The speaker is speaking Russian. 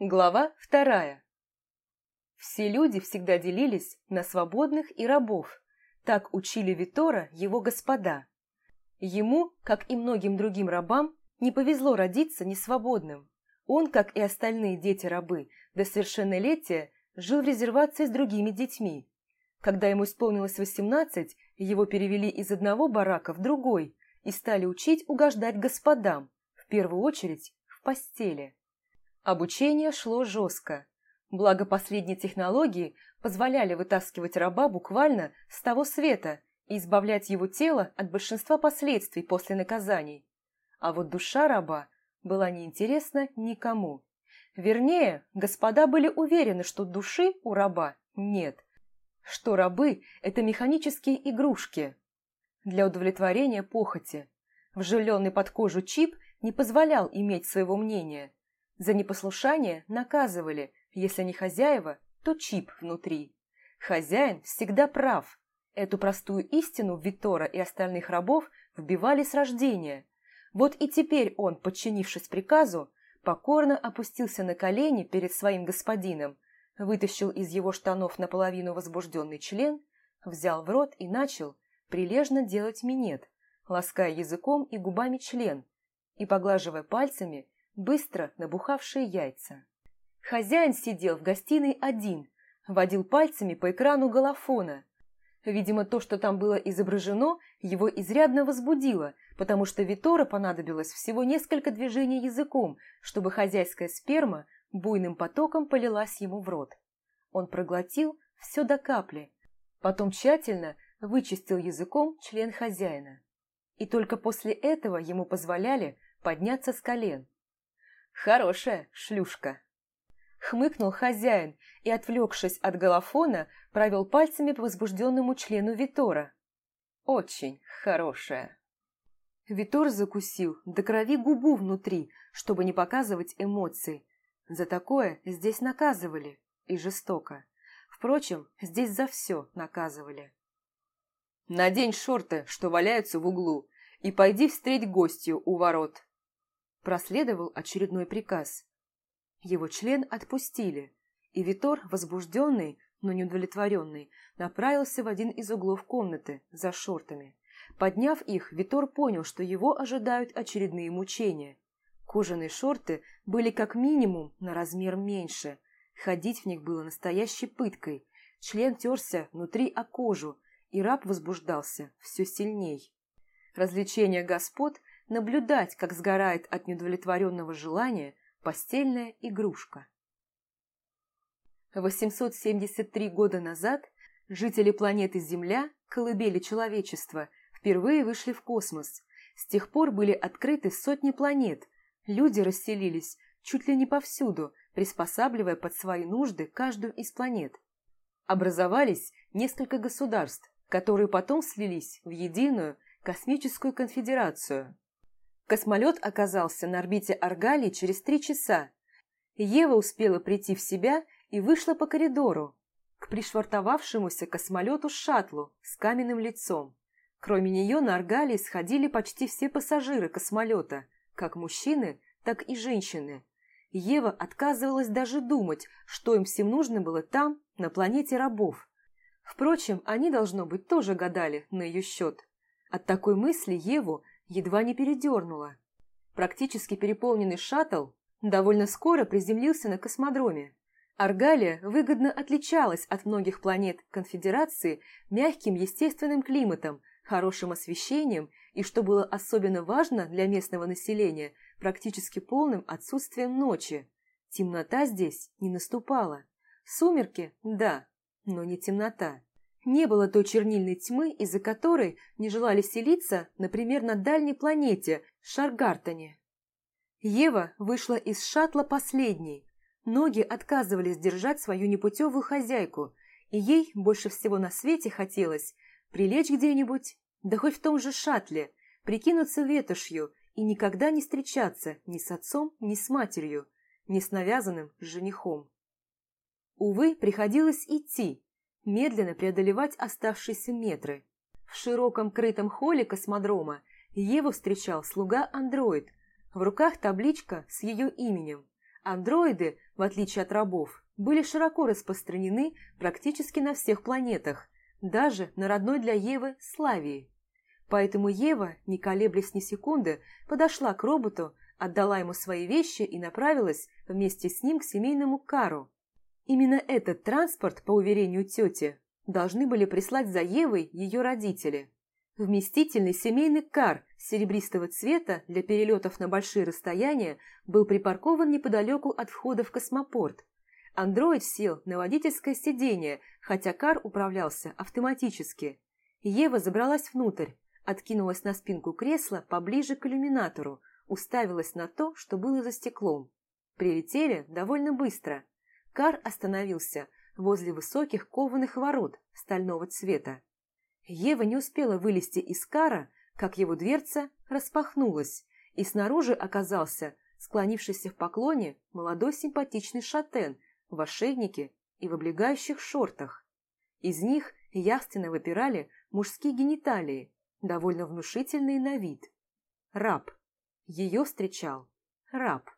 Глава вторая. Все люди всегда делились на свободных и рабов. Так учили Витора его господа. Ему, как и многим другим рабам, не повезло родиться несвободным. Он, как и остальные дети-рабы, до совершеннолетия жил в резервации с другими детьми. Когда ему исполнилось 18, его перевели из одного барака в другой и стали учить угождать господам, в первую очередь в постели. Обучение шло жестко. Благо последние технологии позволяли вытаскивать раба буквально с того света и избавлять его тело от большинства последствий после наказаний. А вот душа раба была неинтересна никому. Вернее, господа были уверены, что души у раба нет, что рабы – это механические игрушки для удовлетворения похоти. Вживленный под кожу чип не позволял иметь своего мнения – за непослушание наказывали, если не хозяева, то чип внутри. Хозяин всегда прав. Эту простую истину Витора и остальных рабов вбивали с рождения. Вот и теперь он, подчинившись приказу, покорно опустился на колени перед своим господином, вытащил из его штанов наполовину возбужденный член, взял в рот и начал прилежно делать минет, лаская языком и губами член и поглаживая пальцами быстро набухавшие яйца. Хозяин сидел в гостиной один, водил пальцами по экрану голофона. Видимо, то, что там было изображено, его изрядно возбудило, потому что Витора понадобилось всего несколько движений языком, чтобы хозяйская сперма буйным потоком полилась ему в рот. Он проглотил все до капли, потом тщательно вычистил языком член хозяина. И только после этого ему позволяли подняться с колен. Хорошая шлюшка. Хмыкнул хозяин и, отвлекшись от голофона, провел пальцами по возбужденному члену Витора. Очень хорошая. Витор закусил до крови губу внутри, чтобы не показывать эмоций. За такое здесь наказывали, и жестоко. Впрочем, здесь за все наказывали. «Надень шорты, что валяются в углу, и пойди встреть гостью у ворот», Проследовал очередной приказ. Его член отпустили, и Витор, возбужденный, но не удовлетворенный, направился в один из углов комнаты за шортами. Подняв их, Витор понял, что его ожидают очередные мучения. Кожаные шорты были как минимум на размер меньше. Ходить в них было настоящей пыткой. Член терся внутри о кожу, и раб возбуждался все сильней. Развлечение господ наблюдать, как сгорает от неудовлетворенного желания постельная игрушка. 873 года назад жители планеты Земля, колыбели человечества, впервые вышли в космос. С тех пор были открыты сотни планет. Люди расселились чуть ли не повсюду, приспосабливая под свои нужды каждую из планет. Образовались несколько государств, которые потом слились в единую космическую конфедерацию. Космолет оказался на орбите Аргалии через три часа. Ева успела прийти в себя и вышла по коридору к пришвартовавшемуся космолету-шаттлу с каменным лицом. Кроме нее на Аргалии сходили почти все пассажиры космолета, как мужчины, так и женщины. Ева отказывалась даже думать, что им всем нужно было там, на планете рабов. Впрочем, они, должно быть, тоже гадали на ее счет. От такой мысли Еву едва не передернуло. Практически переполненный шаттл довольно скоро приземлился на космодроме. Аргалия выгодно отличалась от многих планет Конфедерации мягким естественным климатом, хорошим освещением и, что было особенно важно для местного населения, практически полным отсутствием ночи. Темнота здесь не наступала. Сумерки – да, но не темнота. Не было той чернильной тьмы, из-за которой не желали селиться, например, на дальней планете Шаргартоне. Ева вышла из шаттла последней. Ноги отказывались держать свою непутевую хозяйку, и ей больше всего на свете хотелось прилечь где-нибудь, да хоть в том же шаттле, прикинуться ветошью и никогда не встречаться ни с отцом, ни с матерью, ни с навязанным женихом. Увы, приходилось идти, медленно преодолевать оставшиеся метры. В широком крытом холле космодрома Еву встречал слуга-андроид. В руках табличка с ее именем. Андроиды, в отличие от рабов, были широко распространены практически на всех планетах, даже на родной для Евы Славии. Поэтому Ева, не колеблясь ни секунды, подошла к роботу, отдала ему свои вещи и направилась вместе с ним к семейному кару. Именно этот транспорт, по уверению тети, должны были прислать за Евой ее родители. Вместительный семейный кар серебристого цвета для перелетов на большие расстояния был припаркован неподалеку от входа в космопорт. Андроид сел на водительское сиденье, хотя кар управлялся автоматически. Ева забралась внутрь, откинулась на спинку кресла поближе к иллюминатору, уставилась на то, что было за стеклом. Прилетели довольно быстро. Кар остановился возле высоких кованых ворот стального цвета. Ева не успела вылезти из кара, как его дверца распахнулась, и снаружи оказался склонившийся в поклоне молодой симпатичный шатен в ошейнике и в облегающих шортах. Из них явственно выпирали мужские гениталии, довольно внушительные на вид. Раб. Ее встречал раб.